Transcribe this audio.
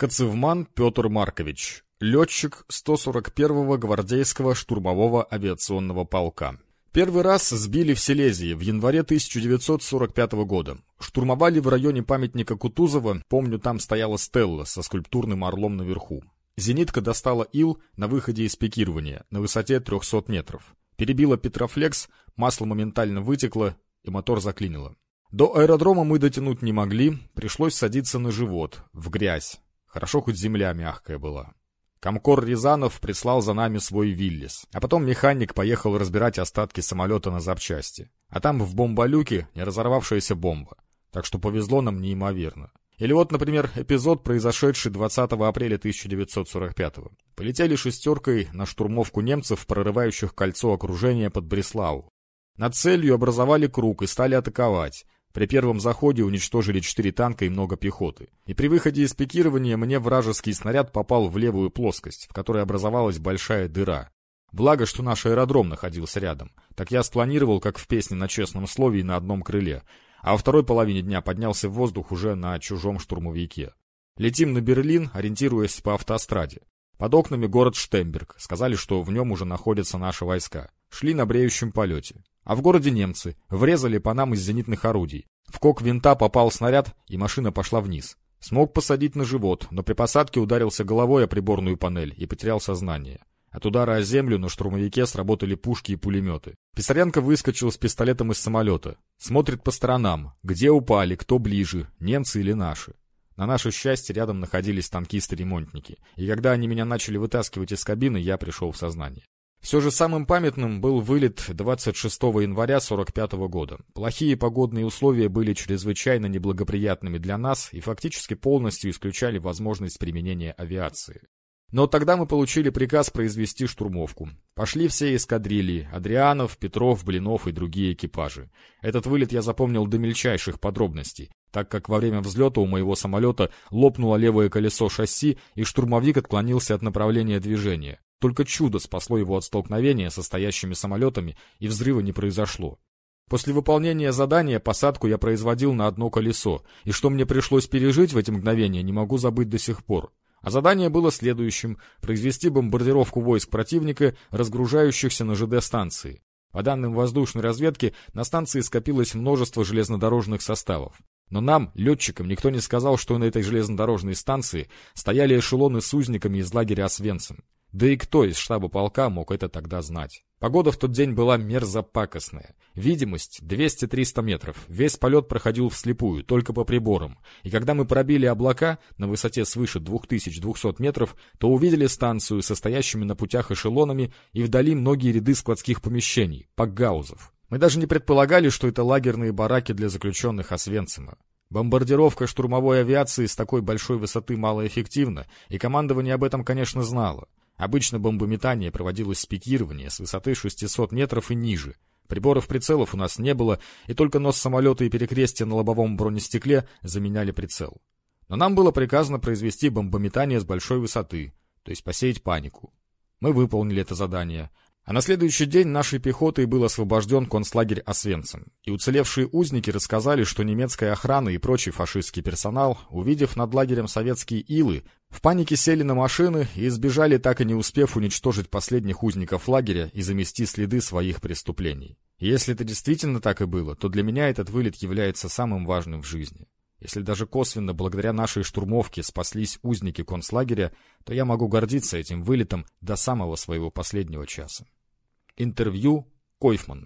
Коцевман Петр Маркович, летчик 141-го гвардейского штурмового авиационного полка. Первый раз сбили в Силезии в январе 1945 года. Штурмовали в районе памятника Кутузова, помню, там стояла стелла со скульптурным орлом наверху. Зенитка достала ил на выходе из пикирования на высоте 300 метров. Перебила Петрофлекс, масло моментально вытекло и мотор заклинило. До аэродрома мы дотянуть не могли, пришлось садиться на живот, в грязь. Хорошо, хоть земля мягкая была. Комкор Рязанов прислал за нами свой Виллис, а потом механик поехал разбирать остатки самолета на запчасти. А там в бомболюке не разорвавшаяся бомба. Так что повезло нам неимоверно. Или вот, например, эпизод, произошедший 20 апреля 1945 -го. Полетели шестеркой на штурмовку немцев, прорывающих кольцо окружения под Бреслау. Над целью образовали круг и стали атаковать. При первом заходе уничтожили четыре танка и много пехоты. И при выходе из пикирования мне вражеский снаряд попал в левую плоскость, в которой образовалась большая дыра. Благо, что наш аэродром находился рядом. Так я спланировал, как в песне на честном слове и на одном крыле. А во второй половине дня поднялся в воздух уже на чужом штурмовике. Летим на Берлин, ориентируясь по автостраде. Под окнами город Штемберг. Сказали, что в нем уже находятся наши войска. Шли на бреющем полете. А в городе немцы врезали по нам из зенитных орудий. В кок винта попал снаряд, и машина пошла вниз. Смог посадить на живот, но при посадке ударился головой о приборную панель и потерял сознание. От удара о землю на штурмовике сработали пушки и пулеметы. Писаренко выскочил с пистолетом из самолета. Смотрит по сторонам, где упали, кто ближе, немцы или наши. На наше счастье рядом находились танкисты-ремонтники, и когда они меня начали вытаскивать из кабины, я пришел в сознание. Все же самым памятным был вылет 26 января 45 года. Плохие погодные условия были чрезвычайно неблагоприятными для нас и фактически полностью исключали возможность применения авиации. Но тогда мы получили приказ произвести штурмовку. Пошли все эскадрильи – Адрианов, Петров, Блинов и другие экипажи. Этот вылет я запомнил до мельчайших подробностей, так как во время взлета у моего самолета лопнуло левое колесо шасси и штурмовик отклонился от направления движения. Только чудо спасло его от столкновения со стоящими самолетами, и взрыва не произошло. После выполнения задания посадку я производил на одно колесо, и что мне пришлось пережить в эти мгновения, не могу забыть до сих пор. А задание было следующим – произвести бомбардировку войск противника, разгружающихся на ЖД-станции. По данным воздушной разведки, на станции скопилось множество железнодорожных составов. Но нам, летчикам, никто не сказал, что на этой железнодорожной станции стояли эшелоны с узниками из лагеря Освенцим. Да и кто из штаба полка мог это тогда знать? Погода в тот день была мерзопакостная. Видимость 200-300 метров. Весь полет проходил вслепую, только по приборам. И когда мы пробили облака на высоте свыше 2200 метров, то увидели станцию, состоящими на путях эшелонами, и вдали многие ряды складских помещений, пакгаузов. Мы даже не предполагали, что это лагерные бараки для заключенных Освенцима. Бомбардировка штурмовой авиации с такой большой высоты малоэффективна, и командование об этом, конечно, знало. Обычно бомбометание проводилось с пикирования с высоты 600 метров и ниже. Приборов прицелов у нас не было, и только нос самолета и перекрестие на лобовом бронестекле заменяли прицел. Но нам было приказано произвести бомбометание с большой высоты, то есть посеять панику. Мы выполнили это задание, а на следующий день нашей пехотой был освобожден концлагерь Освенцим, и уцелевшие узники рассказали, что немецкая охрана и прочий фашистский персонал, увидев над лагерем советские илы, в панике сели на машины и сбежали, так и не успев уничтожить последних узников лагеря и замести следы своих преступлений. Если это действительно так и было, то для меня этот вылет является самым важным в жизни. Если даже косвенно благодаря нашей штурмовке спаслись узники концлагеря, то я могу гордиться этим вылетом до самого своего последнего часа. Интервью Койфман